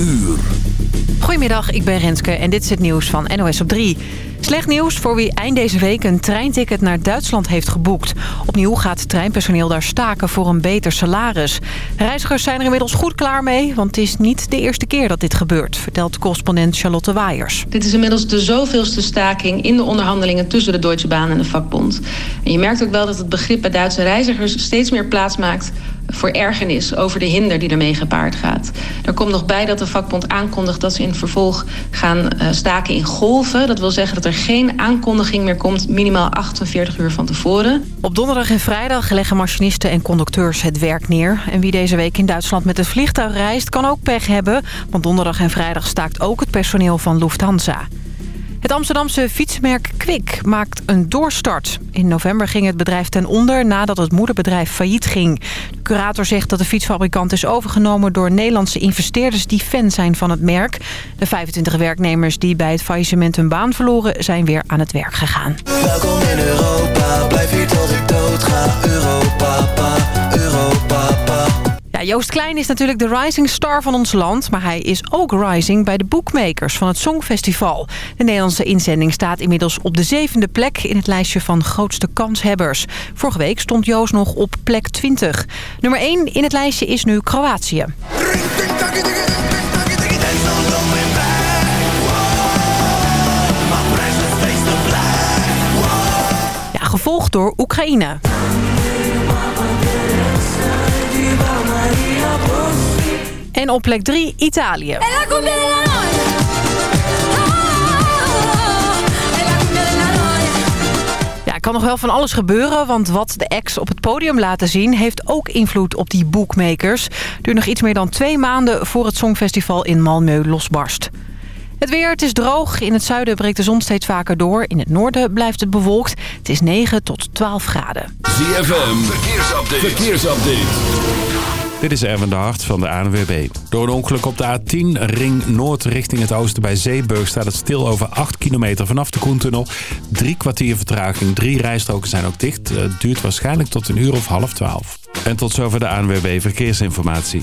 uur. Goedemiddag, ik ben Renske en dit is het nieuws van NOS op 3. Slecht nieuws voor wie eind deze week een treinticket naar Duitsland heeft geboekt. Opnieuw gaat treinpersoneel daar staken voor een beter salaris. Reizigers zijn er inmiddels goed klaar mee, want het is niet de eerste keer dat dit gebeurt, vertelt correspondent Charlotte Waaiers. Dit is inmiddels de zoveelste staking in de onderhandelingen tussen de Deutsche Bahn en de vakbond. En je merkt ook wel dat het begrip bij Duitse reizigers steeds meer plaats maakt voor ergernis over de hinder die ermee gepaard gaat. Er komt nog bij dat de vakbond aankondigt dat ze in vervolg gaan uh, staken in golven. Dat wil zeggen dat er geen aankondiging meer komt, minimaal 48 uur van tevoren. Op donderdag en vrijdag leggen machinisten en conducteurs het werk neer. En wie deze week in Duitsland met het vliegtuig reist, kan ook pech hebben. Want donderdag en vrijdag staakt ook het personeel van Lufthansa. Het Amsterdamse fietsmerk Kwik maakt een doorstart. In november ging het bedrijf ten onder nadat het moederbedrijf failliet ging. De curator zegt dat de fietsfabrikant is overgenomen door Nederlandse investeerders die fan zijn van het merk. De 25 werknemers die bij het faillissement hun baan verloren zijn weer aan het werk gegaan. Welkom in Europa, blijf hier tot ik dood ga. Europa, pa, Europa, pa. Joost Klein is natuurlijk de rising star van ons land... maar hij is ook rising bij de bookmakers van het Songfestival. De Nederlandse inzending staat inmiddels op de zevende plek... in het lijstje van grootste kanshebbers. Vorige week stond Joost nog op plek 20. Nummer 1 in het lijstje is nu Kroatië. Gevolgd door Oekraïne. En op plek 3 Italië. Ja, er kan nog wel van alles gebeuren, want wat de ex op het podium laten zien... heeft ook invloed op die bookmakers. Duurt nog iets meer dan twee maanden voor het Songfestival in Malmö losbarst. Het weer, het is droog. In het zuiden breekt de zon steeds vaker door. In het noorden blijft het bewolkt. Het is 9 tot 12 graden. ZFM, verkeersupdate. verkeersupdate. Dit is Erwin de Hart van de ANWB. Door een ongeluk op de A10 ring noord richting het oosten bij Zeeburg... staat het stil over 8 kilometer vanaf de Koentunnel. Drie kwartier vertraging, drie rijstroken zijn ook dicht. Het duurt waarschijnlijk tot een uur of half twaalf. En tot zover de ANWB Verkeersinformatie.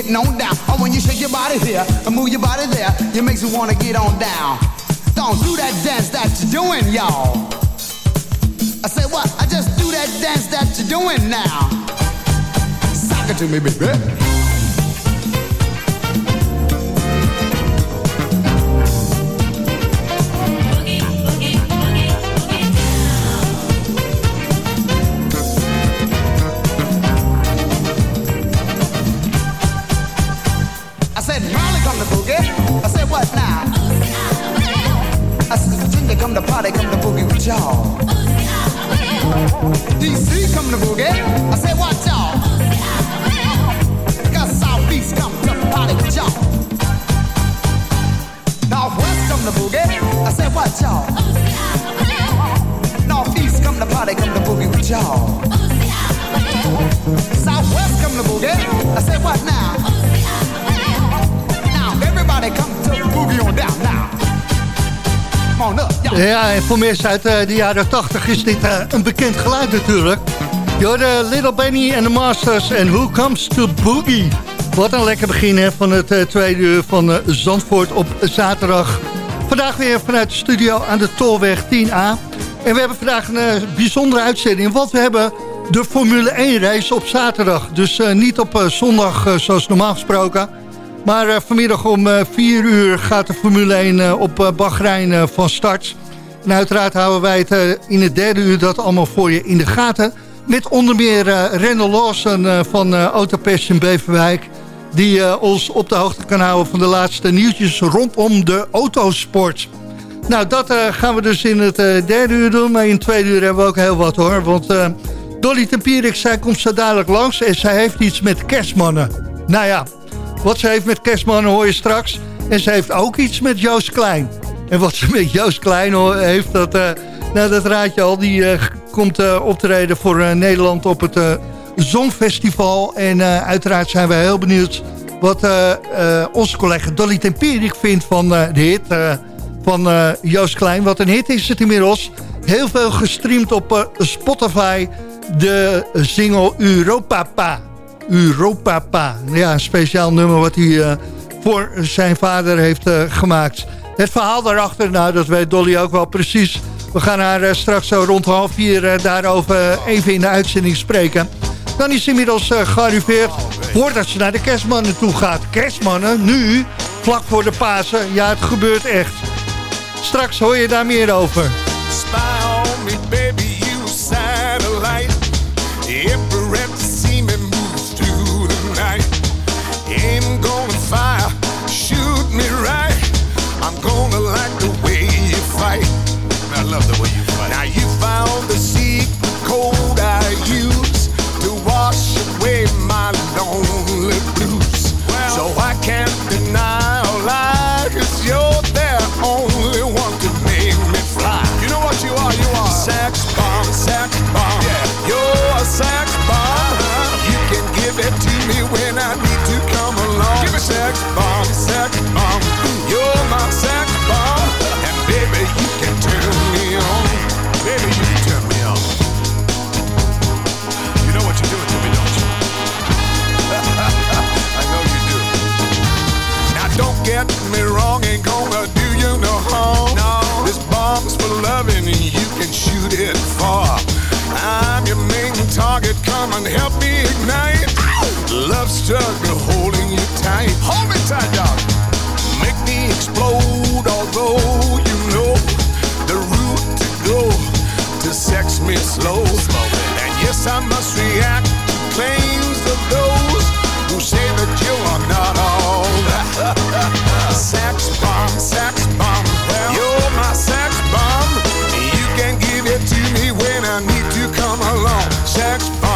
Getting on down. Oh, when you shake your body here and move your body there, it makes me wanna get on down. Don't do that dance that you're doing, y'all. I said what? I just do that dance that you're doing now. Sock it to me, baby. Come to party, come to boogie with y'all. DC come to boogie. I said, what y'all? Got Southeast come to party with y'all. Northwest come to boogie. I said, what y'all? Northeast come to party, come to boogie with y'all. Southwest come to boogie. I said, what now? Now everybody come to boogie on down now. Ja, en voor mensen uit eh, de jaren 80 is dit eh, een bekend geluid natuurlijk. Je Little Benny en de Masters en Who Comes to Boogie. Wat een lekker begin hè, van het eh, tweede uur van Zandvoort op zaterdag. Vandaag weer vanuit de studio aan de Tolweg 10A. En we hebben vandaag een bijzondere uitzending, want we hebben de Formule 1 race op zaterdag. Dus niet op zondag zoals normaal gesproken. Maar eh, vanmiddag om eh, 4 uur gaat de Formule 1 eh, op Bahrein eh, van start. En uiteraard houden wij het eh, in het derde uur dat allemaal voor je in de gaten. Met onder meer uh, Lawson eh, van uh, in Beverwijk. Die eh, ons op de hoogte kan houden van de laatste nieuwtjes rondom de autosport. Nou, dat eh, gaan we dus in het eh, derde uur doen. Maar in het tweede uur hebben we ook heel wat hoor. Want eh, Dolly Tempierik, zij komt zo dadelijk langs. En zij heeft iets met kerstmannen. Nou ja, wat ze heeft met kerstmannen hoor je straks. En ze heeft ook iets met Joost Klein. En wat ze met Joost Klein heeft, dat, eh, nou, dat raad je al. Die eh, komt eh, optreden voor Nederland op het Songfestival. En uiteraard zijn we heel benieuwd wat onze collega Dolly Tempierik vindt van de hit van Joost Klein. Wat een hit is het inmiddels. Heel veel gestreamd op Spotify. De single Europapa. Europapa. Ja, een speciaal nummer wat hij eh, voor zijn vader heeft eh, gemaakt. Het verhaal daarachter, nou dat weet Dolly ook wel precies. We gaan haar eh, straks zo rond half vier daarover even in de uitzending spreken. Dan is inmiddels eh, gearriveerd voordat ze naar de kerstmannen toe gaat. Kerstmannen, nu, vlak voor de Pasen. Ja, het gebeurt echt. Straks hoor je daar meer over. Spy on baby, it far. I'm your main target, come and help me ignite. Love struggle holding you tight. Hold me tight, dog. Make me explode, although you know the route to go to sex me slow. And yes, I must react to claims of those who say that you are not all sex bomb, sex much.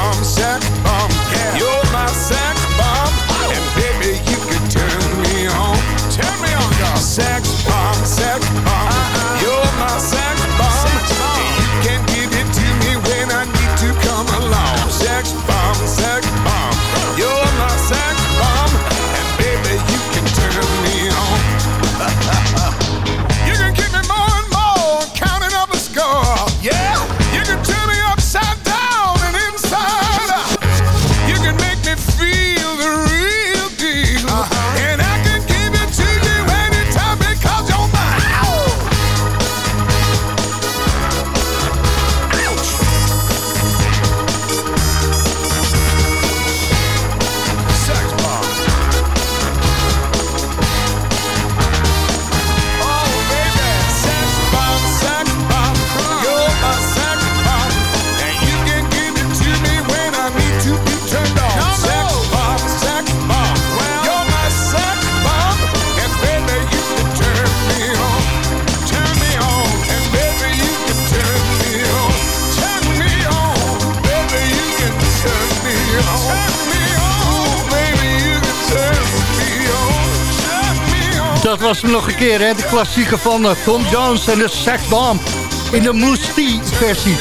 Was hem nog een keer, hè? De klassieker van eh, Tom Jones en de Sack Bomb. In de Moestie versie.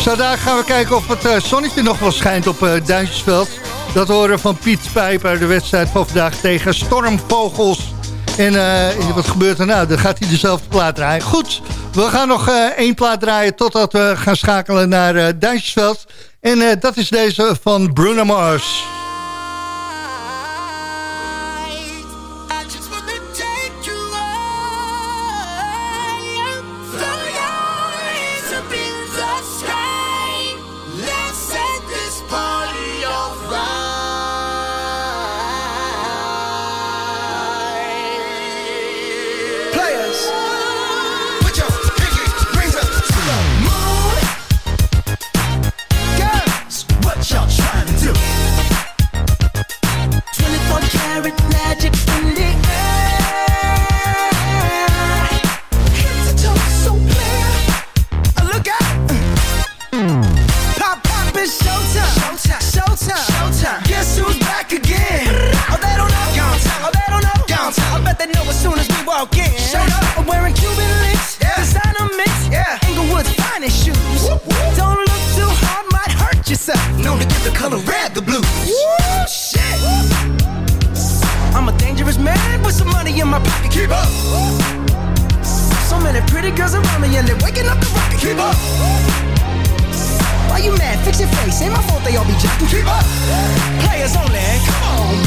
Zo gaan we kijken of het eh, zonnetje nog wel schijnt op uh, Duintjesveld. Dat horen van Piet Pijper, de wedstrijd van vandaag tegen Stormvogels. En wat gebeurt er nou? Dan gaat hij dezelfde plaat draaien. Goed, we gaan nog één plaat draaien totdat we gaan schakelen naar uh, Duintjesveld. En dat is deze van Bruno Mars. keep up. Why you mad? Fix your face. Ain't my fault they all be jacking. Keep up. Players only. Come on.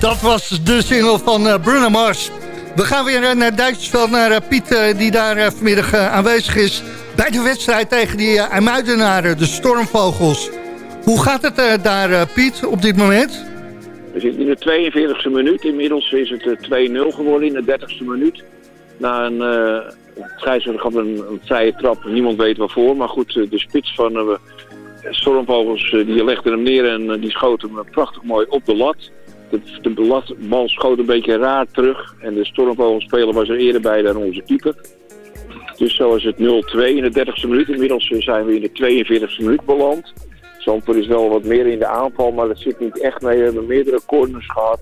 Dat was de single van uh, Bruno Mars. We gaan weer uh, naar Duitsersveld, naar uh, Piet, die daar vanmiddag aanwezig is... bij de wedstrijd tegen die IJmuidenaren, de Stormvogels. Hoe gaat het daar, Piet, op dit moment? We zitten in de 42e minuut. Inmiddels is het 2-0 geworden in de 30e minuut. Na een scheidsrechter gaf een, een vrije trap. Niemand weet waarvoor. Maar goed, de spits van Stormvogels die legde hem neer en die schoot hem prachtig mooi op de lat. De, de bal schoot een beetje raar terug. En de stormvogelspeler was er eerder bij dan onze keeper. Dus zo is het 0-2 in de 30e minuut. Inmiddels zijn we in de 42e minuut beland. Zandvoort is wel wat meer in de aanval, maar dat zit niet echt mee. We hebben meerdere corners gehad.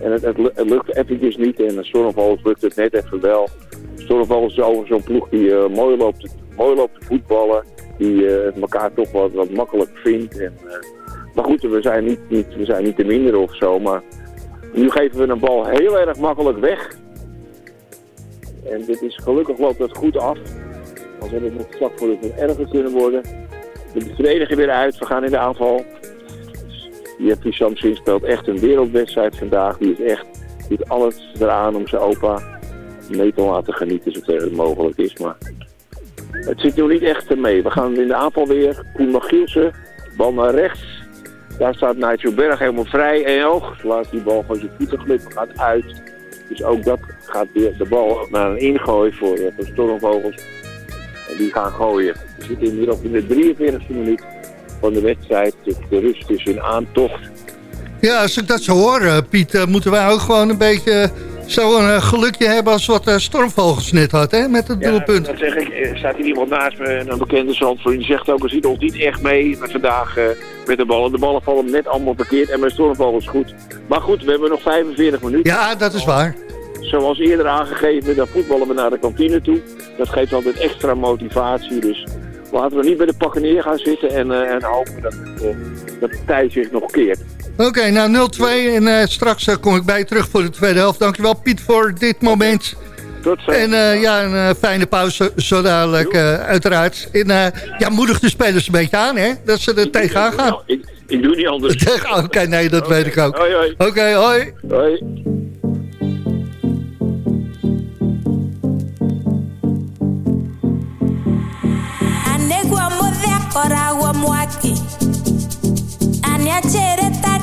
En het, het, het lukt eventjes niet. En de Stormvogels lukt het net even wel. Stormvogels is over zo'n ploeg die uh, mooi, loopt, mooi loopt te voetballen. die eh, elkaar toch wat, wat makkelijk vindt. En, eh, maar goed, we zijn, niet, niet, we zijn niet te minderen of zo. Maar nu geven we een bal heel erg makkelijk weg. En dit is gelukkig loopt dat goed af. Als we het nog vlak voor het erger kunnen worden. De verdediger weer uit, we gaan in de aanval. Jeffrey Samsin speelt echt een wereldwedstrijd vandaag. Die is echt, doet alles eraan om zijn opa mee te laten genieten zover het mogelijk is. Maar het zit nog niet echt mee. We gaan in de aanval weer. Koen Magielsen, bal naar rechts. Daar staat Nigel Berg helemaal vrij. En oog, laat die bal van zijn voeten gaat uit. Dus ook dat gaat weer de bal naar een ingooi voor, eh, voor Stormvogels. En die gaan gooien. We zitten op in de 43e minuut van de wedstrijd. De rust is in aantocht. Ja, als ik dat zo hoor, eh, Piet, eh, moeten wij ook gewoon een beetje zo'n eh, gelukje hebben als wat eh, Stormvogels net had, hè, met het doelpunt. dat zeg ik. Er staat hier iemand naast me, een bekende zandvriend. Die zegt ook, we zien ons niet echt mee met vandaag eh, met de ballen. De ballen vallen net allemaal verkeerd en mijn Stormvogels goed. Maar goed, we hebben nog 45 minuten. Ja, dat is waar. Zoals eerder aangegeven, dan voetballen we naar de kantine toe. Dat geeft altijd extra motivatie. Dus laten we niet bij de pakken neer gaan zitten en, en hopen dat, eh, dat de tijd zich nog keert. Oké, nou 0-2 en eh, straks eh, kom ik bij je terug voor de tweede helft. Dankjewel Piet voor dit moment. Tot zo. En eh, ja, een fijne pauze zo dadelijk eh, uiteraard. En eh, ja, moedig de spelers een beetje aan, hè? Dat ze er tegenaan gaan. Nou, ik, ik doe niet anders. Oké, nee, dat weet ik ook. Hoi, hoi. Oké, hoi. Hoi. aniachere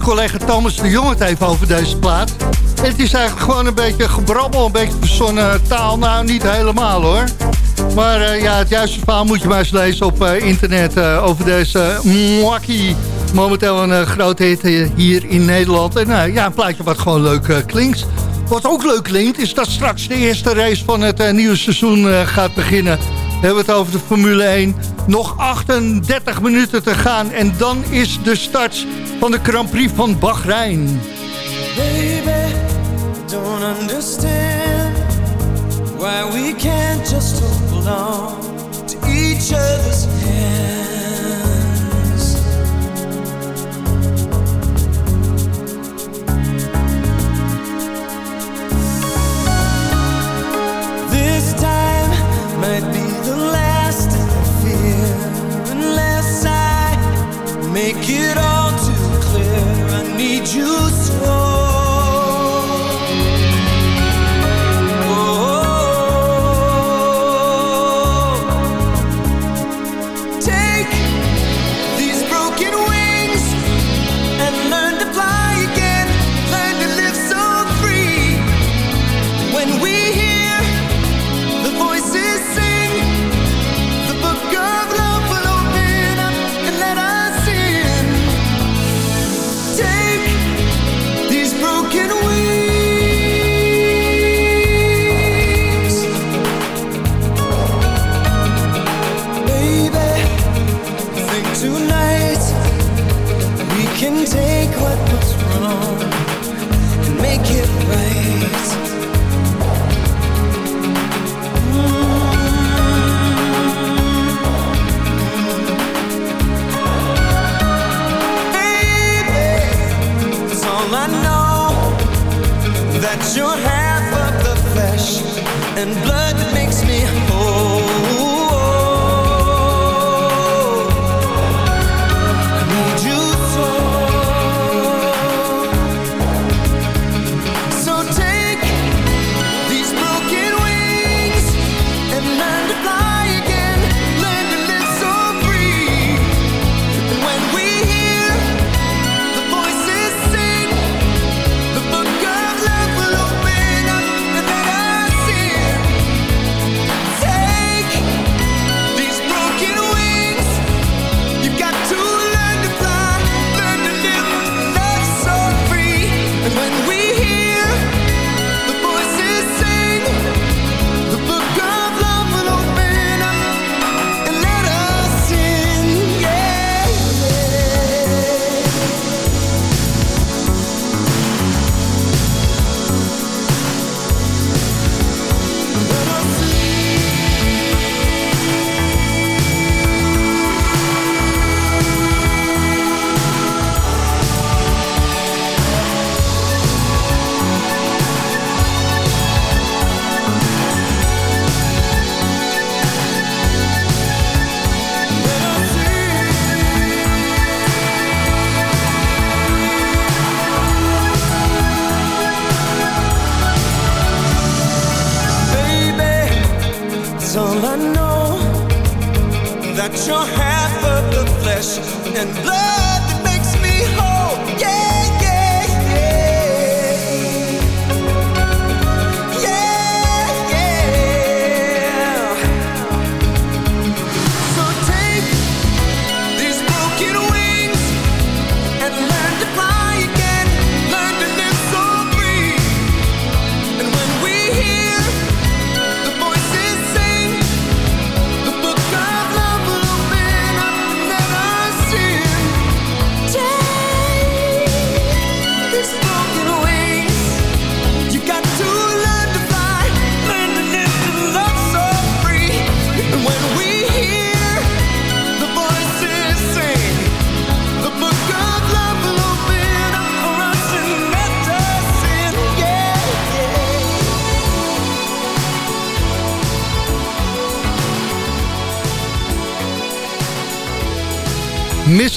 collega Thomas de Jong het even over deze plaat. Het is eigenlijk gewoon een beetje gebrabbel, een beetje verzonnen taal. Nou, niet helemaal hoor. Maar eh, ja, het juiste verhaal moet je maar eens lezen op eh, internet eh, over deze Mwaki momenteel een grote hit hier in Nederland. En ja, een plaatje wat gewoon leuk klinkt. Wat ook leuk klinkt, is dat straks de eerste race van het nieuwe seizoen gaat beginnen. We hebben het over de Formule 1. Nog 38 minuten te gaan en dan is de start van de Grand Prix van Bahrein. Baby, don't understand why we can't just hold on to each other's hands. This time might be the last I fear unless I make it all you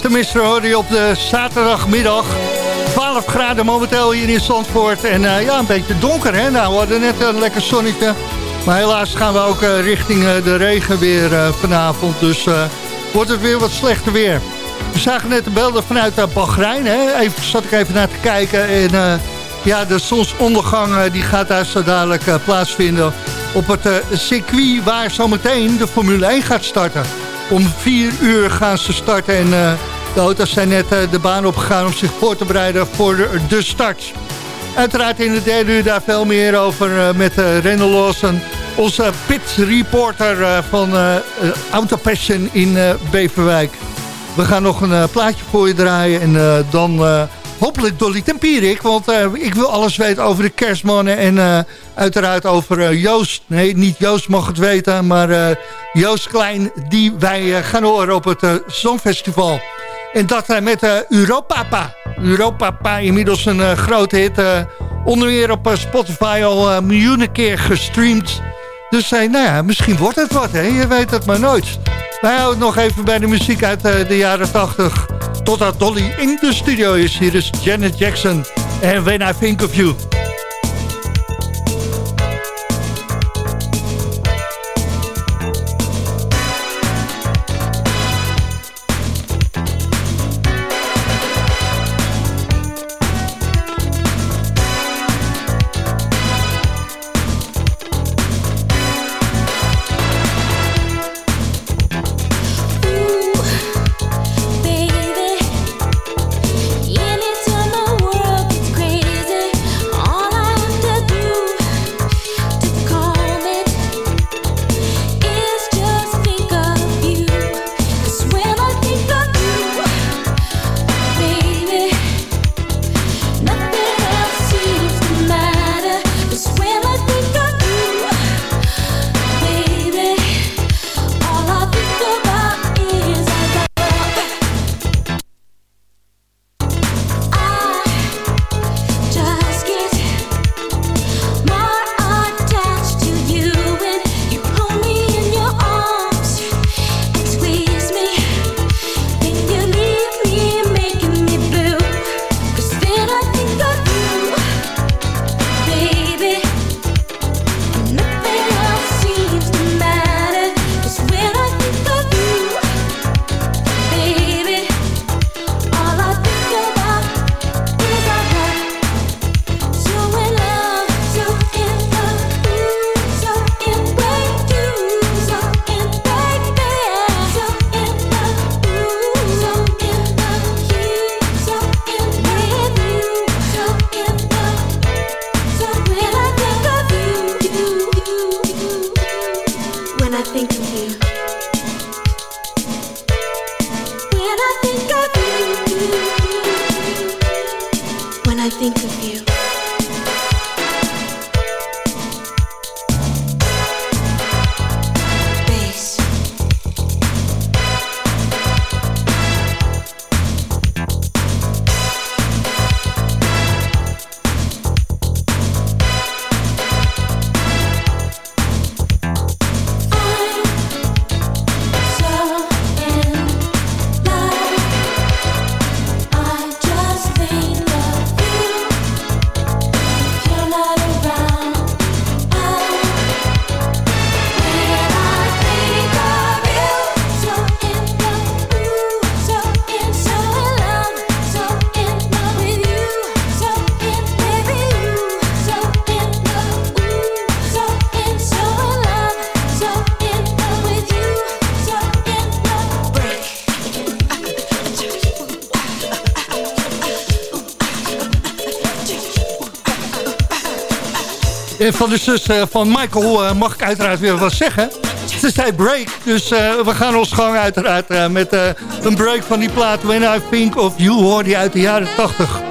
Mr. Mister hoor je op de zaterdagmiddag. 12 graden momenteel hier in Zandvoort. En eh, ja, een beetje donker hè. Nou, we hadden net een lekker zonnetje. Maar helaas gaan we ook eh, richting eh, de regen weer vanavond. Dus wordt het weer wat slechter weer. We zagen net de beelden vanuit Bahrein. Hè? Even, zat ik even naar te kijken. En ja, de zonsondergang die gaat daar zo dadelijk plaatsvinden. Op het circuit waar zometeen de Formule 1 gaat starten. Om vier uur gaan ze starten. En De auto's zijn net eh, de baan opgegaan om zich voor te bereiden voor de, start. Uiteraard in de derde uur daar veel meer over eh, met uh, Rendel Lawson. Onze pit reporter uh, van uh, Auto Passion in Beverwijk. We gaan nog een plaatje voor je draaien en dan hopelijk Dolly Tempierik. Want ik wil alles weten over de kerstmannen en uiteraard over Joost. Nee, niet Joost mag het weten, maar Joost Klein die wij gaan horen op het Songfestival. En dat met uh, Europapa. Europapa, inmiddels een uh, grote hit. Onder meer op Spotify al miljoenen keer gestreamd. Dus nou ja, misschien wordt het wat, hè? je weet het maar nooit. Wij houden nog even bij de muziek uit de jaren 80. Totdat Dolly in de studio is. Hier is Janet Jackson en When I Think of You. En van de zus uh, van Michael uh, mag ik uiteraard weer wat zeggen. Ze zei break, dus uh, we gaan ons gang uiteraard met een break van die plaat. When I Think of You hoor die uit de jaren 80.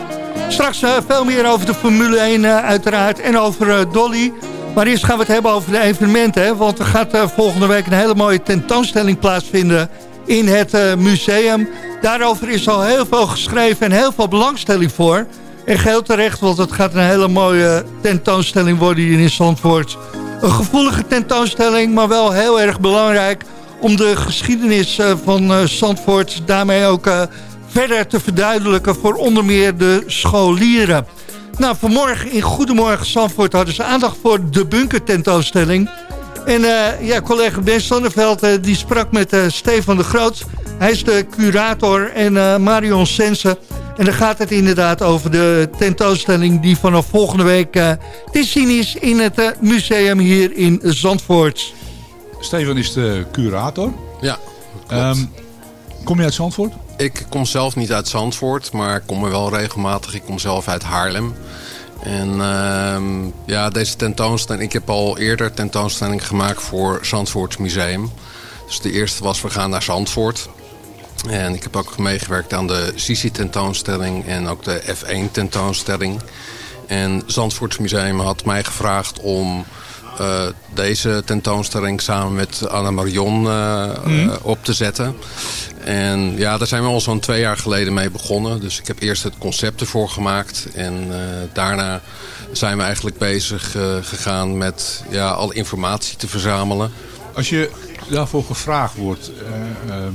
Straks veel meer over de Formule 1 uiteraard en over Dolly. Maar eerst gaan we het hebben over de evenementen. Hè? Want er gaat volgende week een hele mooie tentoonstelling plaatsvinden in het museum. Daarover is al heel veel geschreven en heel veel belangstelling voor... En geheel terecht, want het gaat een hele mooie tentoonstelling worden hier in Zandvoort. Een gevoelige tentoonstelling, maar wel heel erg belangrijk... om de geschiedenis eh, van eh, Zandvoort daarmee ook eh, verder te verduidelijken... voor onder meer de scholieren. Nou, vanmorgen in Goedemorgen Zandvoort hadden ze aandacht voor de bunker tentoonstelling. En ja, collega Ben Sonneveld die sprak met Stefan de Groot. Hij is de curator en Marion Sensen... En dan gaat het inderdaad over de tentoonstelling die vanaf volgende week uh, te zien is in het uh, museum hier in Zandvoort. Steven is de curator. Ja, um, kom je uit Zandvoort? ik kom zelf niet uit Zandvoort, maar ik kom er wel regelmatig. Ik kom zelf uit Haarlem. En ehm, ja, deze tentoonstelling... Ik heb al eerder tentoonstelling gemaakt voor Zandvoorts Museum. Dus de eerste was We gaan naar Zandvoort. En ik heb ook meegewerkt aan de Sisi tentoonstelling en ook de F1 tentoonstelling. En Zandvoorts Museum had mij gevraagd om eh, deze tentoonstelling samen met Anna Marion eh, Mhm. eh, op te zetten. En ja, daar zijn we al zo'n twee jaar geleden mee begonnen. Dus ik heb eerst het concept ervoor gemaakt. En daarna zijn we eigenlijk bezig gegaan met ja, al informatie te verzamelen. Als je daarvoor gevraagd wordt, eh, ehm,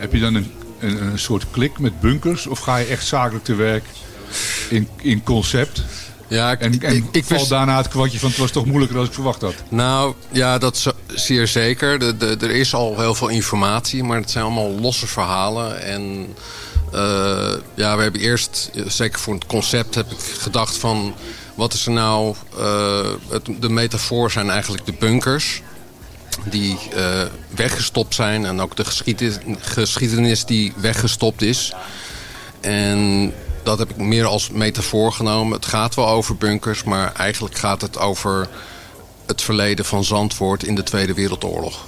heb je dan een, een, een soort klik met bunkers? Of ga je echt zakelijk te werk in, in concept? Ja, en en ik wist- daarna het kwartje van het was toch moeilijker dan ik verwacht had? Nou, ja, dat zeer zeker. De, de, er is al heel veel informatie, maar het zijn allemaal losse verhalen. En eh, ja, we hebben eerst, zeker voor het concept, heb ik gedacht van... wat is er nou... eh, het, de metafoor zijn eigenlijk de bunkers die eh, weggestopt zijn... en ook de geschiedenis, geschiedenis die weggestopt is. En dat heb ik meer als metafoor genomen. Het gaat wel over bunkers, maar eigenlijk gaat het over het verleden van Zandvoort in de Tweede Wereldoorlog.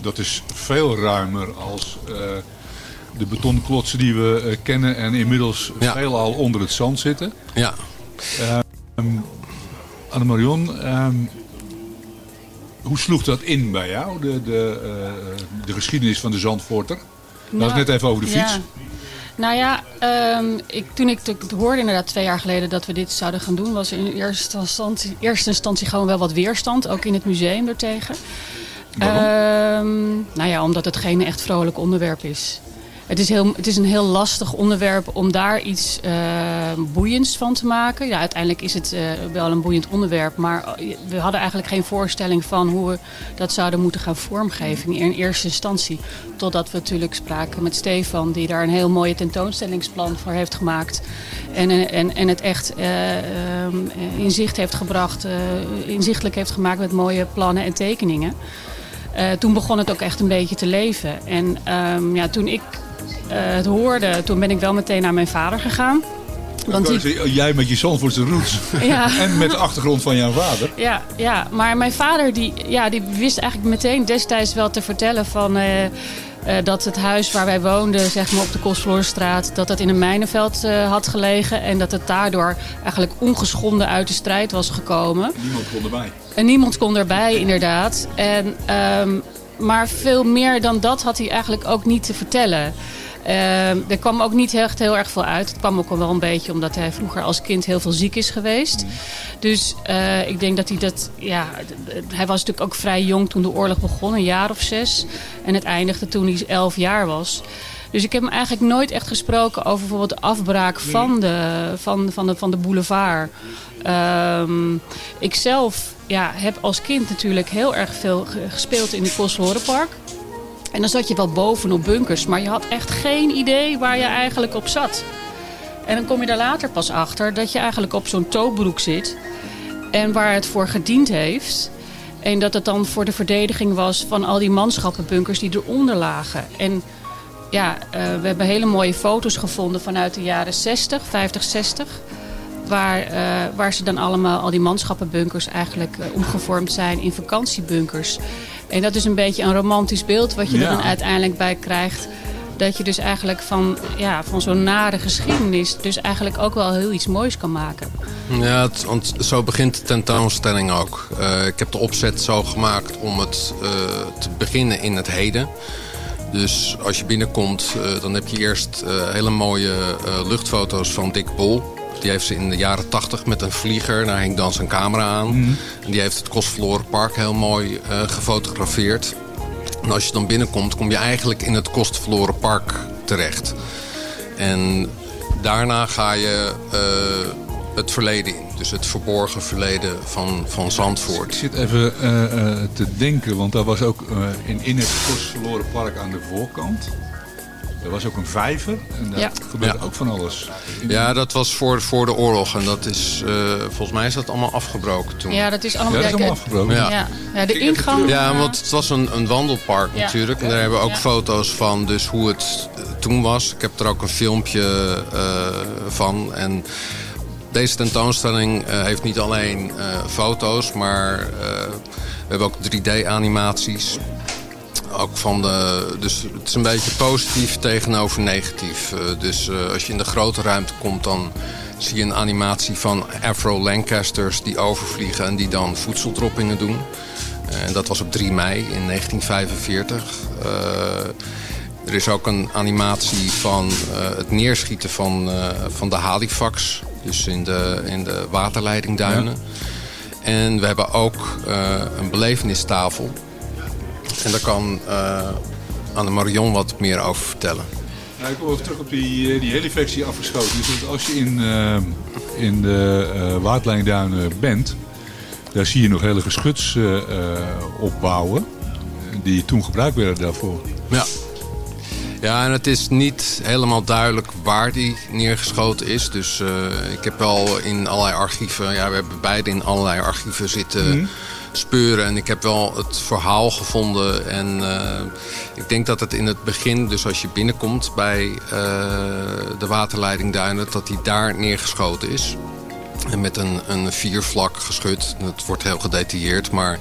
Dat is veel ruimer als eh, de betonklotsen die we eh, kennen en inmiddels veelal onder het zand zitten. Ja. Um, Anne-Marion, ehm, hoe sloeg dat in bij jou, de, de, eh, de geschiedenis van de Zandvoorter? We hadden het net even over de fiets. Ja. Nou ja, ehm, ik, toen ik het hoorde inderdaad twee jaar geleden dat we dit zouden gaan doen... was in eerste instantie, eerste instantie gewoon wel wat weerstand, ook in het museum daartegen. Ehm, nou ja, omdat het geen echt vrolijk onderwerp is. Het is, heel, het is een heel lastig onderwerp om daar iets eh, boeiends van te maken. Ja, uiteindelijk is het eh, wel een boeiend onderwerp. Maar we hadden eigenlijk geen voorstelling van hoe we dat zouden moeten gaan vormgeven in eerste instantie. Totdat we natuurlijk spraken met Stefan, die daar een heel mooie tentoonstellingsplan voor heeft gemaakt. En, eh, en, en het echt eh, ehm, in zicht heeft gebracht, eh, inzichtelijk heeft gemaakt met mooie plannen en tekeningen. Eh, toen begon het ook echt een beetje te leven. En ehm, ja, toen ik eh, het hoorde, toen ben ik wel meteen naar mijn vader gegaan. Want die, Jij met je Zandvoortse roots Ja. en met de achtergrond van jouw vader. ja, ja, maar mijn vader die, ja, die wist eigenlijk meteen destijds wel te vertellen van... eh, eh, dat het huis waar wij woonden, zeg maar op de Kostverlorenstraat... dat dat in een mijnenveld eh, had gelegen. En dat het daardoor eigenlijk ongeschonden uit de strijd was gekomen. Niemand kon erbij. En niemand kon erbij, inderdaad. En, ehm, maar veel meer dan dat had hij eigenlijk ook niet te vertellen. Ehm, er kwam ook niet echt heel erg veel uit. Het kwam ook wel een beetje omdat hij vroeger als kind heel veel ziek is geweest. Dus eh, ik denk dat hij dat... Ja, hij was natuurlijk ook vrij jong toen de oorlog begon, een jaar of zes. En het eindigde toen hij elf jaar was. Dus ik heb hem eigenlijk nooit echt gesproken over bijvoorbeeld de afbraak van, de, van, van, de, van de boulevard. Ehm ik zelf ja, heb als kind natuurlijk heel erg veel ge- gespeeld in het Kostverlorenpark. En dan zat je wel bovenop bunkers, maar je had echt geen idee waar je eigenlijk op zat. En dan kom je daar later pas achter dat je eigenlijk op zo'n toobroek zit. En waar het voor gediend heeft. En dat het dan voor de verdediging was van al die manschappenbunkers die eronder lagen. En ja, eh, we hebben hele mooie foto's gevonden vanuit de jaren 60, 50, 60. Waar, eh, waar ze dan allemaal, al die manschappenbunkers eigenlijk eh, omgevormd zijn in vakantiebunkers. En dat is een beetje een romantisch beeld wat je Ja. er dan uiteindelijk bij krijgt. Dat je dus eigenlijk van, ja, van zo'n nare geschiedenis dus eigenlijk ook wel heel iets moois kan maken. Ja, het- want zo begint de tentoonstelling ook. Eh, ik heb de opzet zo gemaakt om het eh, te beginnen in het heden. Dus als je binnenkomt, eh, dan heb je eerst hele mooie luchtfoto's van Dick Bol. Die heeft ze in de jaren 80 met een vlieger. Daar hing dan zijn camera aan. En die heeft het Kostverloren Park heel mooi eh, gefotografeerd. En als je dan binnenkomt, kom je eigenlijk in het Kostverloren Park terecht. En daarna ga je eh, het verleden in. Dus het verborgen verleden van, van Zandvoort. Ik zit even eh, te denken, want daar was ook in, in het Kostverloren Park aan de voorkant. Er was ook een vijver en daar Ja. gebeurde ook van alles. Ja, dat was voor, voor de oorlog. En dat is, eh, volgens mij is dat allemaal afgebroken toen. Ja, dat is allemaal, Ja, dat is allemaal kijk, afgebroken. Ja. Ja, ja de ingang. Ja, want het was een, een wandelpark Ja. natuurlijk. En daar hebben we ook Ja. foto's van. Dus hoe het toen was. Ik heb er ook een filmpje eh, van. En deze tentoonstelling eh, heeft niet alleen eh, foto's, maar eh, we hebben ook 3D-animaties. Ook van de, dus het is een beetje positief tegenover negatief. Eh, dus eh, als je in de grote ruimte komt, dan zie je een animatie van Afro Lancasters die overvliegen en die dan voedseldroppingen doen. Eh, En dat was op 3 mei in 1945. Eh, er is ook een animatie van het neerschieten van, van de Halifax. Dus in de, in de waterleidingduinen. En we hebben ook een belevenistafel. En daar kan eh Anne Marion wat meer over vertellen. Nou, ik kom even terug op die, eh, die helifax die afgeschoten is. Want als je in, eh, in de waterlijnduinen bent, daar zie je nog hele geschutsopbouwen. die toen gebruikt werden daarvoor. Ja. Ja, en het is niet helemaal duidelijk waar die neergeschoten is. Dus eh, ik heb wel in allerlei archieven... Ja, we hebben beide in allerlei archieven zitten Mhm. speuren. En ik heb wel het verhaal gevonden. En eh, ik denk dat het in het begin, dus als je binnenkomt bij eh, de waterleidingduinen... dat die daar neergeschoten is. En met een, een viervlak geschut. Het wordt heel gedetailleerd, maar...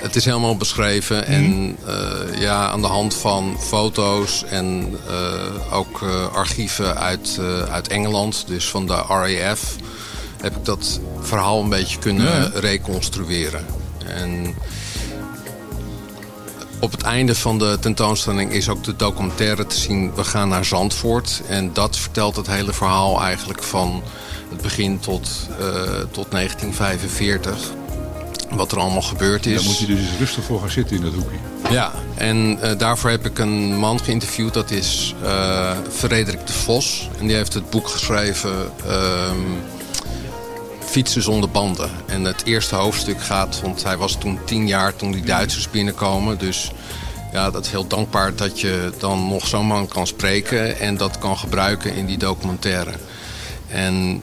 Het is helemaal beschreven en eh, ja, aan de hand van foto's en eh, ook eh, archieven uit, uit Engeland, dus van de RAF, heb ik dat verhaal een beetje kunnen Ja. reconstrueren. En op het einde van de tentoonstelling is ook de documentaire te zien We gaan naar Zandvoort. En dat vertelt het hele verhaal eigenlijk van het begin tot, tot 1945. Wat er allemaal gebeurd is. Daar moet je dus rustig voor gaan zitten in dat hoekje. Ja, en eh, daarvoor heb ik een man geïnterviewd. Dat is eh Frederik de Vos. En die heeft het boek geschreven... ehm, Fietsen zonder banden. En het eerste hoofdstuk gaat... Want hij was toen tien jaar toen die Duitsers binnenkomen. Dus ja, dat is heel dankbaar dat je dan nog zo'n man kan spreken... en dat kan gebruiken in die documentaire. En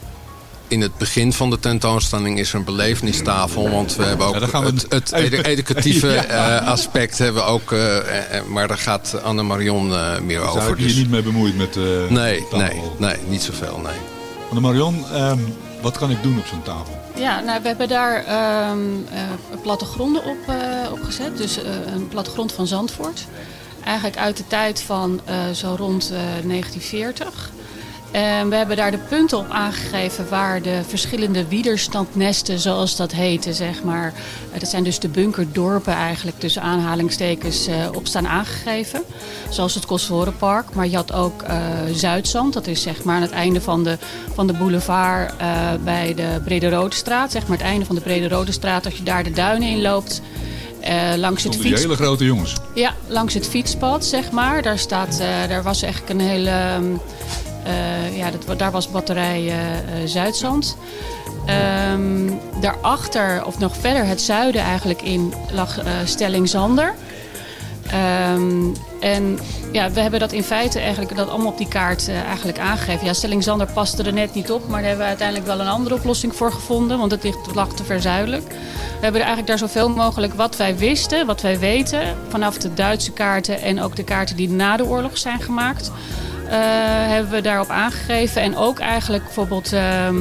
in het begin van de tentoonstelling is er een belevenistafel. Want we hebben ook Ja, daar gaan we het, het even- edu- educatieve Ja. eh, aspect hebben we ook. eh, eh, maar daar gaat Anne Marion eh, meer Dus over. heb je je niet mee bemoeid met... eh, nee, tafel. nee, nee, niet zoveel, nee. Anne Marion, ehm, wat kan ik doen op zo'n tafel? Ja, nou, we hebben daar ehm eh, plattegronden op, eh, op gezet. Dus eh, een plattegrond van Zandvoort. Eigenlijk uit de tijd van eh, zo rond eh, 1940. En we hebben daar de punten op aangegeven waar de verschillende widerstandnesten, zoals dat heette, zeg maar. eh, dat zijn dus de bunkerdorpen eigenlijk, tussen aanhalingstekens, eh, op staan aangegeven. Zoals het Kostvorenpark. Maar je had ook eh, Zuidzand, dat is zeg maar aan het einde van de, van de boulevard bij de Brede Rode Straat. Zeg maar het einde van de Brede Rode Straat, als je daar de duinen in loopt. langs het fiets... hele grote jongens. Ja, langs het fietspad, zeg maar. Daar, staat, daar was eigenlijk een hele... ehm, eh, ja, dat, daar was batterij eh, eh, Zuidzand. Ehm, daarachter, of nog verder het zuiden eigenlijk in, lag eh, Stelling Zander. Ehm, en ja, we hebben dat in feite eigenlijk dat allemaal op die kaart eh, eigenlijk aangegeven. Ja, Stelling Zander paste er net niet op, maar daar hebben we uiteindelijk wel een andere oplossing voor gevonden, want het ligt, lag te ver zuidelijk. We hebben er eigenlijk daar zoveel mogelijk wat wij wisten, wat wij weten, vanaf de Duitse kaarten en ook de kaarten die na de oorlog zijn gemaakt, eh, hebben we daarop aangegeven. En ook eigenlijk bijvoorbeeld ehm,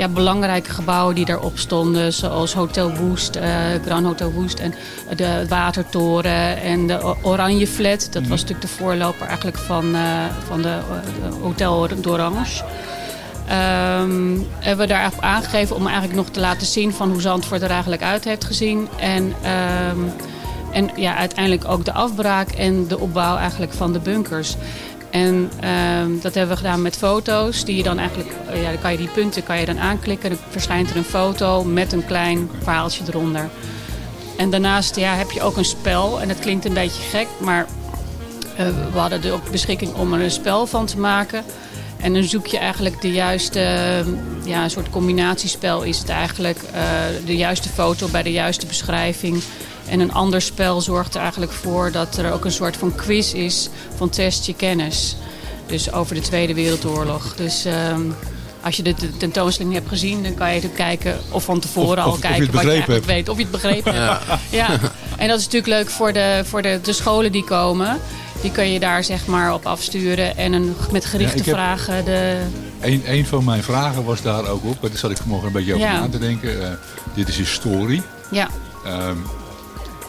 ja, belangrijke gebouwen die daarop stonden, zoals Hotel Woest, eh, Grand Hotel Woest en de Watertoren en de Oranje Flat. Dat was natuurlijk de voorloper eigenlijk van, eh, van de, eh, de Hotel d'Orange. Ehm, hebben we daar eigenlijk aangegeven om eigenlijk nog te laten zien van hoe Zandvoort er eigenlijk uit heeft gezien. En, ehm, en ja, uiteindelijk ook de afbraak en de opbouw eigenlijk van de bunkers. En ehm, dat hebben we gedaan met foto's. Die je dan eigenlijk, eh, ja, dan kan je die punten kan je dan aanklikken. Dan verschijnt er een foto met een klein verhaaltje eronder. En daarnaast ja, heb je ook een spel. En dat klinkt een beetje gek, maar eh, we hadden er beschikking om er een spel van te maken. En dan zoek je eigenlijk de juiste, eh, ja, een soort combinatiespel is het eigenlijk. eh, de juiste foto bij de juiste beschrijving. En een ander spel zorgt er eigenlijk voor dat er ook een soort van quiz is van test je kennis. Dus over de Tweede Wereldoorlog. Dus ehm, als je de tentoonstelling hebt gezien, dan kan je natuurlijk kijken of van tevoren Of- al of- of je kijken het wat je begrepen eigenlijk hebt. weet. Of je het begrepen Ja. hebt. Ja. En dat is natuurlijk leuk voor de, voor de, de scholen die komen. Die kun je daar zeg maar op afsturen en een, met gerichte Ja, vragen de... Een, een van mijn vragen was daar ook op. Daar zat ik vanmorgen een beetje over Ja. na te denken. Eh, dit is historie. Ja, Ehm,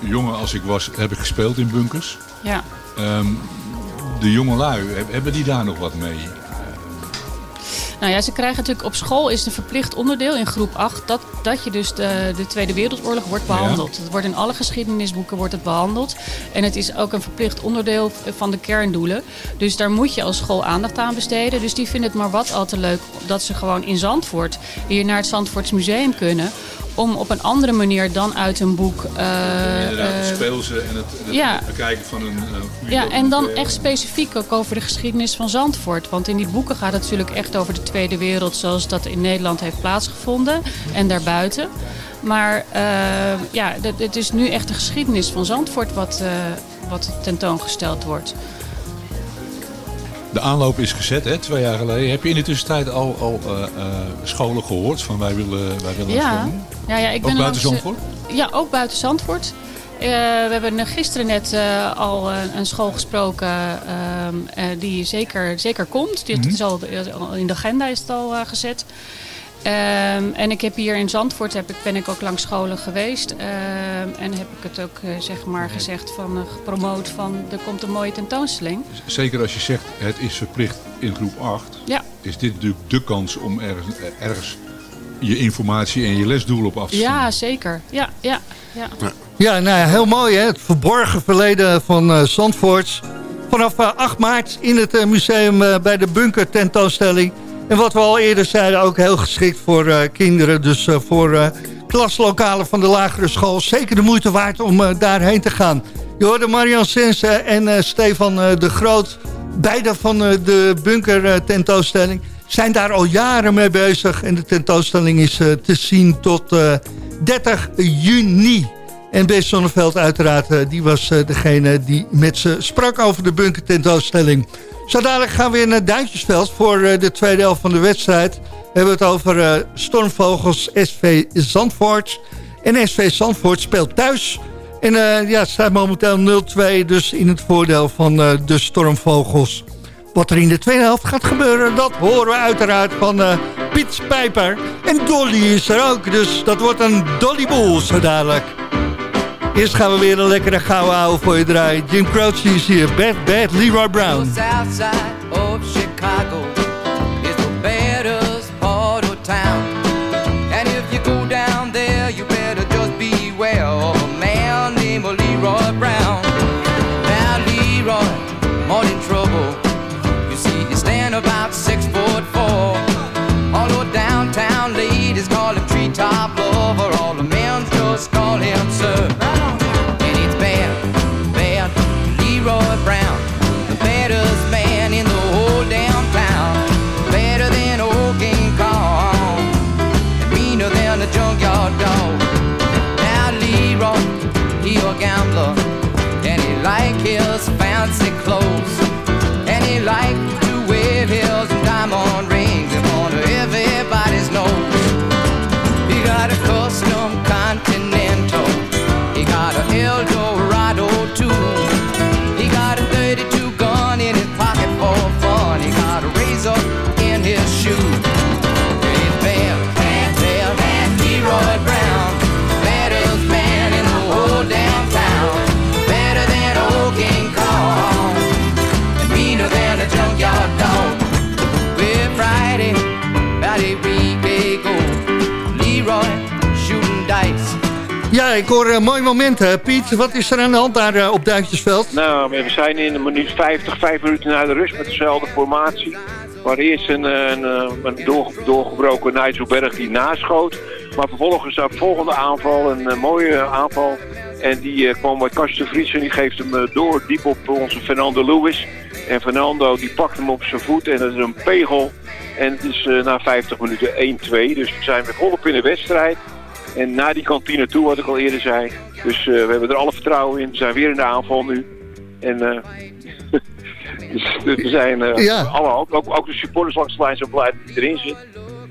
jongen als ik was, heb ik gespeeld in bunkers. ja. Ehm, de jongelui, heb- hebben die daar nog wat mee? Nou ja, ze krijgen natuurlijk op school is een verplicht onderdeel in groep 8 dat, dat je dus de, de Tweede Wereldoorlog wordt behandeld. Het wordt in alle geschiedenisboeken wordt het behandeld. En het is ook een verplicht onderdeel van de kerndoelen. Dus daar moet je als school aandacht aan besteden. Dus die vinden het maar wat al te leuk dat ze gewoon in Zandvoort hier naar het Zandvoorts Museum kunnen. Om op een andere manier dan uit een boek. eh, Inderdaad, eh, het speelsen en het, het ja. bekijken van een eh, ja, en dan echt specifiek ook over de geschiedenis van Zandvoort. Want in die boeken gaat het natuurlijk echt over de Tweede Wereld zoals dat in Nederland heeft plaatsgevonden en daarbuiten. Maar eh, ja, het- het is nu echt de geschiedenis van Zandvoort wat, eh, wat tentoongesteld wordt. De aanloop is gezet, hè, twee jaar geleden. Heb je in de tussentijd al, al eh, eh, scholen gehoord van wij willen, wij willen wat Ja, doen? Ja, ja, ik ben Ook buiten langs, eh, Zandvoort? Ja, ook buiten Zandvoort. Eh, we hebben gisteren net eh, al een school gesproken ehm, eh, die zeker, zeker komt. Dit Mhm. is al, al in de agenda is het al gezet. Ehm, en ik heb hier in Zandvoort heb ik, ben ik ook langs scholen geweest. Ehm, en heb ik het ook zeg maar gezegd van gepromoot van er komt een mooie tentoonstelling. Zeker als je zegt het is verplicht in groep 8. Ja. Is dit natuurlijk de kans om ergens, ergens je informatie en je lesdoel op af. Ja, zeker. Ja, ja, ja. Ja, nou ja, heel mooi hè. Het verborgen verleden van eh Zandvoort. Vanaf eh, 8 maart in het eh, museum eh, bij de Bunker tentoonstelling. En wat we al eerder zeiden, ook heel geschikt voor eh, kinderen. Dus eh, voor eh, klaslokalen van de lagere school. Zeker de moeite waard om eh, daarheen te gaan. Je hoorde Marian Sense en eh, Stefan eh, de Groot. Beide van eh, de Bunker eh, tentoonstelling. Zijn daar al jaren mee bezig. En de tentoonstelling is eh, te zien tot eh, 30 juni. En Bees Zonneveld uiteraard, eh, die was eh, degene die met ze sprak over de bunker tentoonstelling. Zo gaan we weer naar Duintjesveld voor eh, de tweede helft van de wedstrijd. We hebben het over eh, Stormvogels SV Zandvoort. En SV Zandvoort speelt thuis. En eh, ja, het staat momenteel 0-2, dus in het voordeel van eh, de Stormvogels. Wat er in de tweede helft gaat gebeuren, dat horen we uiteraard van eh, Piet Pijper. En Dolly is er ook, dus dat wordt een Dollyboel zo dadelijk. Eerst gaan we weer een lekkere gouden ouwe voor je draaien. Jim Croce is hier, Bad Bad Leroy Brown. of Chicago hoor een mooi moment, Piet. Wat is er aan de hand daar eh, op Duintjesveld? Nou, we zijn in de minuut 50, 5 minuten na de rust met dezelfde formatie. Maar eerst een, een, een door, doorgebroken die naschoot. Maar vervolgens de volgende aanval, een, eh, mooie aanval. En die eh, kwam bij Kastje Vries en die geeft hem eh, door diep op onze Fernando Lewis. En Fernando die pakt hem op zijn voet en dat is een pegel. En het is eh, na 50 minuten 1-2. Dus we zijn weer volop in de wedstrijd. En na die kantine toe, wat ik al eerder zei. Dus eh, we hebben er alle vertrouwen in. We zijn weer in de aanval nu. En eh, dus, we zijn eh, alle, ook, ook, de supporters langs de lijn zo blij dat hij erin zit.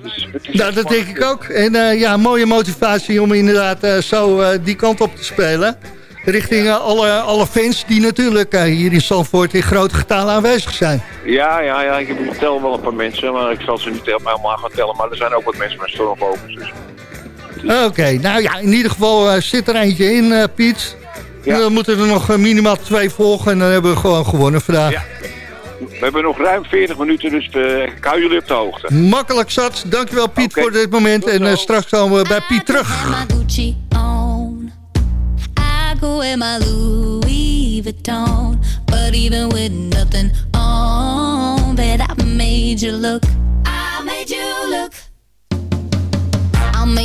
Dus Nou, dat denk ik ook. En ja, mooie motivatie om inderdaad zo die kant op te spelen. richting alle, alle fans die natuurlijk hier in Zandvoort in grote getalen aanwezig zijn. Ja, ja, ja, ik tel wel een paar mensen, maar ik zal ze niet helemaal gaan tellen. Maar er zijn ook wat mensen met stormvogels. Dus. Oké, nou ja, in ieder geval eh, zit er eentje in, eh, Piet. En Dan moeten er nog eh, minimaal twee volgen en dan hebben we gewoon gewonnen vandaag. Ja. We hebben nog ruim 40 minuten, dus eh, ik hou jullie op de hoogte. Makkelijk zat. Dankjewel Piet voor dit moment. En eh, straks komen we bij Piet terug. Gucci on. I go in my Louis Vuitton, but even with nothing on, bet I made you look.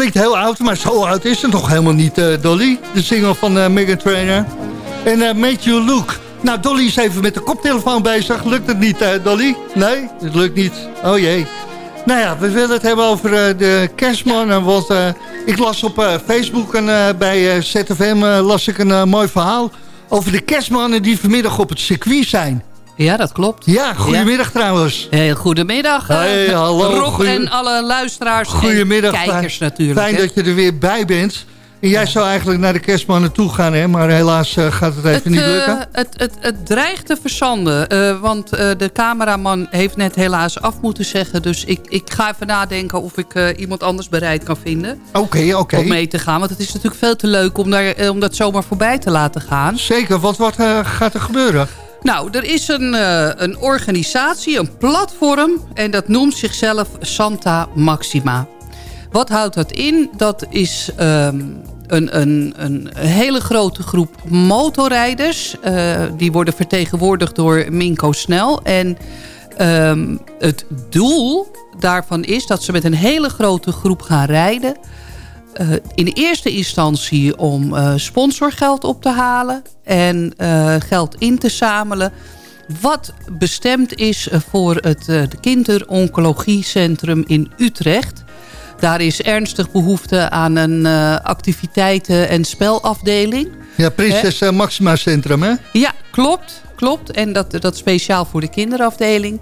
klinkt heel oud, maar zo oud is het nog helemaal niet, eh, Dolly. De single van eh Megan Trainer. En eh Make You Look. Nou, Dolly is even met de koptelefoon bezig. Lukt het niet, eh, Dolly? Nee, het lukt niet. Oh jee. Nou ja, we willen het hebben over eh, de kerstman. Want eh, ik las op eh, Facebook en eh, bij eh, ZFM eh, las ik een eh, mooi verhaal... over de kerstmannen die vanmiddag op het circuit zijn. Ja, dat klopt. Ja, goedemiddag trouwens. Heel goedemiddag. eh, Hey, hallo, Rob goeie- en alle luisteraars Goedemiddag. en kijkers fijn, natuurlijk. Fijn hè. dat je er weer bij bent. En jij zou eigenlijk naar de kerstman naartoe gaan, hè? maar helaas eh, gaat het even Het, niet eh, lukken. het, het, het dreigt te verzanden. want de cameraman heeft net helaas af moeten zeggen. Dus ik, ik ga even nadenken of ik iemand anders bereid kan vinden. Oké, oké. Om mee te gaan. Want het is natuurlijk veel te leuk om, daar, om dat zomaar voorbij te laten gaan. Zeker, wat, wat gaat er gebeuren? Nou, er is een, eh, een organisatie, een platform... en dat noemt zichzelf Santa Maxima. Wat houdt dat in? Dat is ehm, een, een, een hele grote groep motorrijders. eh, die worden vertegenwoordigd door Minko Snel. En ehm, het doel daarvan is dat ze met een hele grote groep gaan rijden... Eh, in eerste instantie om eh, sponsorgeld op te halen en eh, geld in te zamelen. Wat bestemd is voor het uh, kinderoncologiecentrum in Utrecht. Daar is ernstig behoefte aan een uh, activiteiten- en spelafdeling. Ja, Prinses uh, Maxima Centrum, hè? Ja, klopt. klopt. En dat, dat speciaal voor de kinderafdeling.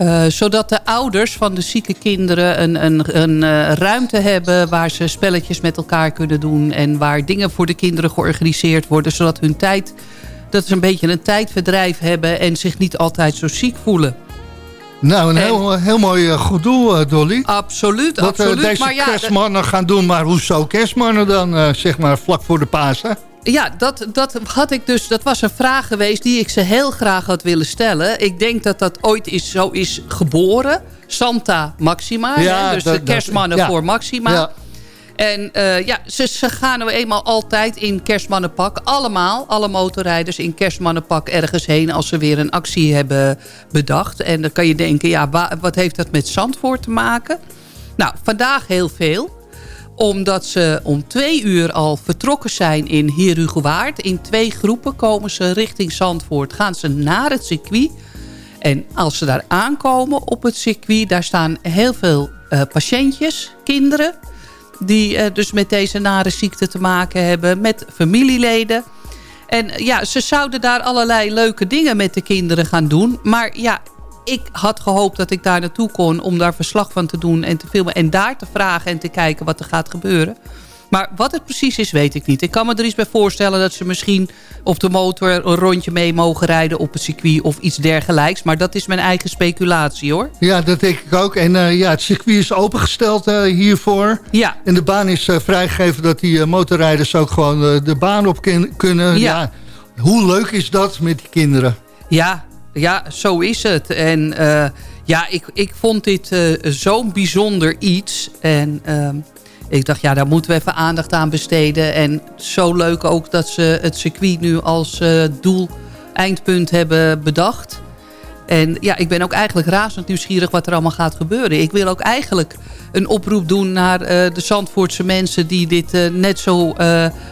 Uh, zodat de ouders van de zieke kinderen een, een, een uh, ruimte hebben... waar ze spelletjes met elkaar kunnen doen... en waar dingen voor de kinderen georganiseerd worden... zodat hun tijd, dat ze een beetje een tijdverdrijf hebben... en zich niet altijd zo ziek voelen. Nou, een en, heel, heel mooi uh, goed doel, Dolly. Absoluut, Wat absoluut. deze maar ja, kerstmannen gaan doen, maar hoezo kerstmannen dan, zeg maar, vlak voor de Pasen? Ja, dat, dat had ik dus. Dat was een vraag geweest die ik ze heel graag had willen stellen. Ik denk dat dat ooit is, zo is geboren. Santa Maxima. Ja, hè? Dus dat, de kerstmannen dat, ja. voor Maxima. Ja. En eh, ja, ze, ze gaan nou eenmaal altijd in kerstmannenpak. Allemaal, alle motorrijders in kerstmannenpak ergens heen... als ze weer een actie hebben bedacht. En dan kan je denken, ja, wa- wat heeft dat met Zandvoort te maken? Nou, vandaag heel veel omdat ze om twee uur al vertrokken zijn in Herugewaard. In twee groepen komen ze richting Zandvoort. Gaan ze naar het circuit. En als ze daar aankomen op het circuit... daar staan heel veel eh, patiëntjes, kinderen... die eh, dus met deze nare ziekte te maken hebben. Met familieleden. En ja, ze zouden daar allerlei leuke dingen met de kinderen gaan doen. Maar ja, ik had gehoopt dat ik daar naartoe kon om daar verslag van te doen en te filmen. En daar te vragen en te kijken wat er gaat gebeuren. Maar wat het precies is, weet ik niet. Ik kan me er iets bij voorstellen dat ze misschien op de motor een rondje mee mogen rijden op het circuit of iets dergelijks. Maar dat is mijn eigen speculatie hoor. Ja, dat denk ik ook. En eh, ja, het circuit is opengesteld eh, hiervoor. Ja. En de baan is eh, vrijgegeven dat die motorrijders ook gewoon de baan op kunnen. Ja. Hoe leuk is dat met die kinderen? Ja, ja, zo is het. En eh, ja, ik, ik vond dit eh, zo'n bijzonder iets. En ehm, ik dacht, ja, daar moeten we even aandacht aan besteden. En zo leuk ook dat ze het circuit nu als eh, doel, eindpunt hebben bedacht. En ja, ik ben ook eigenlijk razend nieuwsgierig wat er allemaal gaat gebeuren. Ik wil ook eigenlijk een oproep doen naar de Zandvoortse mensen... die dit net zo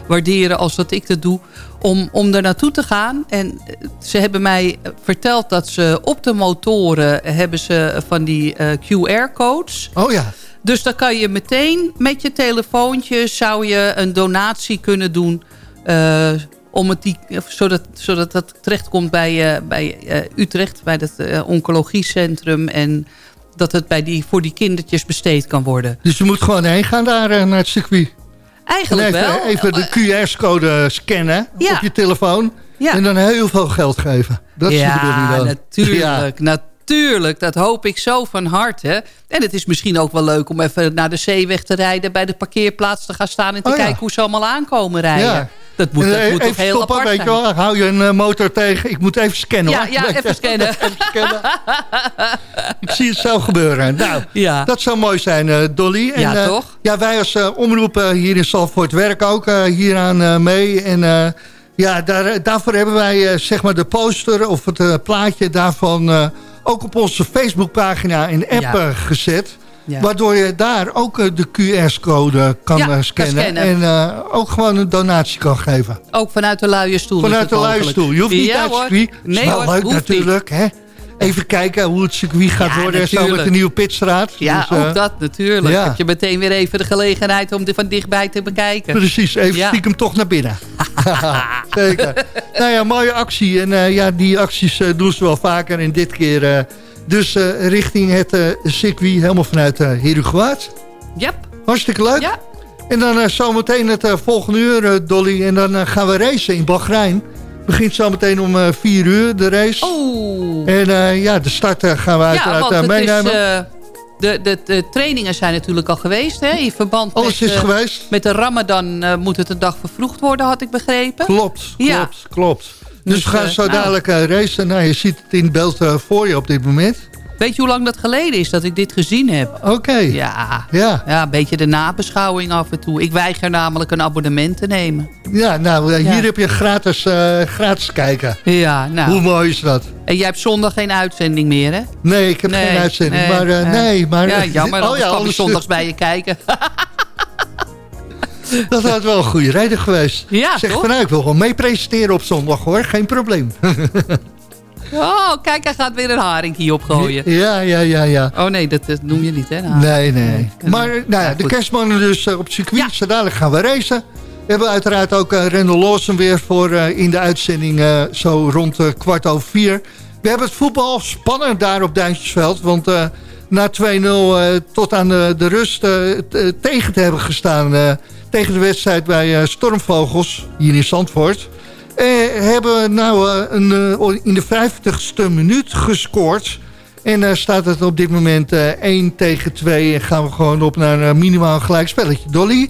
waarderen als dat ik dat doe... Om, om er naartoe te gaan. En eh, ze hebben mij verteld dat ze op de motoren... hebben ze van die eh, QR-codes. Oh ja. Dus dan kan je meteen met je telefoontje... zou je een donatie kunnen doen... eh, om het die, zodat, zodat dat terechtkomt bij, eh, bij eh, Utrecht, bij het eh, oncologiecentrum. En dat het bij die, voor die kindertjes besteed kan worden. Dus je moet gewoon heen gaan daar eh, naar het circuit. Eigenlijk en even, wel. Even de QR-code scannen Ja. op je telefoon. Ja. En dan heel veel geld geven. Dat is de bedoeling ja, dan. natuurlijk. Natuurlijk, dat hoop ik zo van harte. En het is misschien ook wel leuk om even naar de zeeweg te rijden... bij de parkeerplaats te gaan staan en te Oh ja. kijken hoe ze allemaal aankomen rijden. Ja. Dat moet, dat eh, toch heel stoppen, apart weet je wel. Hou je een eh, motor tegen. Ik moet even scannen Ja, hoor. ja, even scannen. Ik zie het zo gebeuren. Nou, Ja. dat zou mooi zijn, eh, Dolly. En, Ja, toch? Ja, wij als omroep hier in Zandvoort werken ook hieraan mee. En ja, daar, daarvoor hebben wij zeg maar de poster of het plaatje daarvan... ook op onze Facebookpagina en app Ja. eh, gezet. Ja. Waardoor je daar ook eh, de QR-code kan Ja, eh, kan scannen. En ook gewoon een donatie kan geven. Ook vanuit de luie stoel. Vanuit de luie stoel. Je hoeft niet Ja, uit circuit. Nee is wel hoor, leuk hoeft natuurlijk. Hè? Even kijken hoe het circuit gaat Ja, worden. Zo met de nieuwe pitstraat. Ja, Dus, eh, ook dat natuurlijk. ja. Heb je meteen weer even de gelegenheid om dit van dichtbij te bekijken. Precies, even Ja. stiekem toch naar binnen. Zeker. Nou ja, mooie actie. En eh, ja, die acties eh, doen ze wel vaker. En dit keer eh, dus eh, richting het eh, circuit, helemaal vanuit uh. Yep. Hartstikke leuk. Ja. En dan eh, zometeen het eh, volgende uur, eh, Dolly. En dan eh, gaan we racen in Bahrein. Begint zometeen om eh 4 uur, de race. Oeh. En eh, ja, de start eh, gaan we Ja, uiteraard eh, is, meenemen. eh, de, de, de trainingen zijn natuurlijk al geweest. Hè, in verband Alles met, is eh, geweest. Met de ramadan eh, moet het een dag vervroegd worden, had ik begrepen. Klopt, klopt, Ja. klopt. Dus, Dus, we gaan eh, zo nou. dadelijk eh, racen. Nou, je ziet het in beeld eh, voor je op dit moment. Weet je hoe lang dat geleden is dat ik dit gezien heb? Oké. Ja. Ja. ja, een beetje de nabeschouwing af en toe. Ik weiger namelijk een abonnement te nemen. Ja, nou, eh, Ja. hier heb je gratis, eh, gratis kijken. Ja, nou. Hoe mooi is dat? En jij hebt zondag geen uitzending meer, hè? Nee, ik heb Nee, geen uitzending. nee, maar ja. nee, maar... Ja, jammer. Oh ja, anders- zondags bij je kijken. Dat had wel een goede reden geweest. Ja, zeg toch? van nou, ik wil gewoon mee presenteren op zondag hoor. Geen probleem. Oh, kijk, hij gaat weer een haringje opgooien. ja, ja, ja, ja. Oh nee, dat, dat noem je niet, hè? Nee, nee. Maar eh, nou ja, de kerstmannen dus eh, op het circuit. Zo dadelijk gaan we racen. We hebben uiteraard ook uh, Rendel Lawson weer voor eh, in de uitzending eh, zo rond eh, kwart over vier. We hebben het voetbal spannend daar op Duintjesveld. Want eh, na 2-0 eh, tot aan de, de rust eh, eh, tegen te hebben gestaan... eh, tegen de wedstrijd bij eh, Stormvogels hier in Zandvoort... Eh, hebben we nou eh, een, eh, in de 50ste minuut gescoord. En eh, staat het op dit moment eh 1 tegen 2. En gaan we gewoon op naar een minimaal gelijk spelletje. Dolly,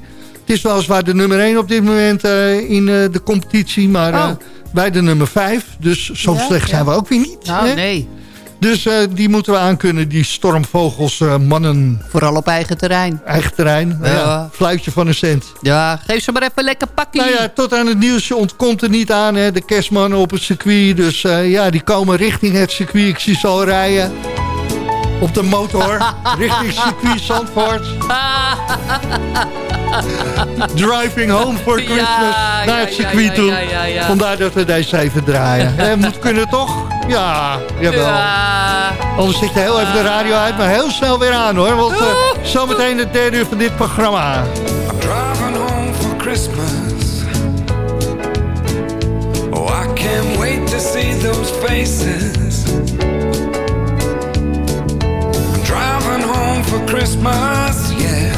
het is weliswaar de nummer 1 op dit moment in de competitie. Maar Oh. wij de nummer 5. Dus zo Ja, slecht ja. zijn we ook weer niet. Nou, hè? nee. Dus eh, die moeten we aankunnen, die stormvogels, eh, mannen. Vooral op eigen terrein. Eigen terrein, nou ja. Ja. Fluitje van een cent. Ja, geef ze maar even lekker pakje. Nou ja, tot aan het nieuws ontkomt er niet aan, hè. De kerstmannen op het circuit. Dus eh, ja, die komen richting het circuit. Ik zie ze al rijden. Op de motor, richting circuit Zandvoort. Driving home for Christmas Ja, naar het ja, circuit ja, toe. ja, ja, ja. Vandaar dat we deze even draaien. Hè, moet kunnen toch? Ja, jawel. Ja. Anders zit je heel even de radio uit, maar heel snel weer aan hoor. Want eh, zometeen het derde uur van dit programma. driving home for Christmas. Oh, I can't wait to see those faces. I'm driving home for Christmas, yeah.